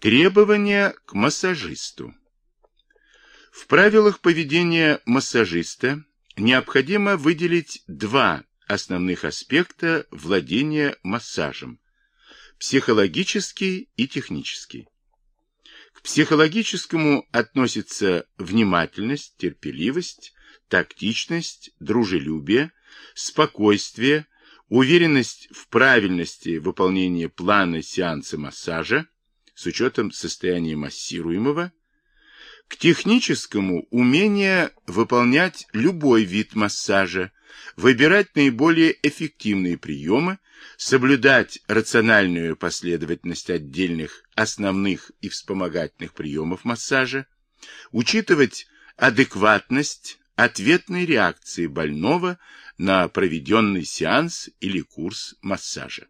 Требования к массажисту. В правилах поведения массажиста необходимо выделить два основных аспекта владения массажем – психологический и технический. К психологическому относятся внимательность, терпеливость, тактичность, дружелюбие, спокойствие, уверенность в правильности выполнения плана сеанса массажа с учетом состояния массируемого, к техническому умение выполнять любой вид массажа, выбирать наиболее эффективные приемы, соблюдать рациональную последовательность отдельных основных и вспомогательных приемов массажа, учитывать адекватность ответной реакции больного на проведенный сеанс или курс массажа.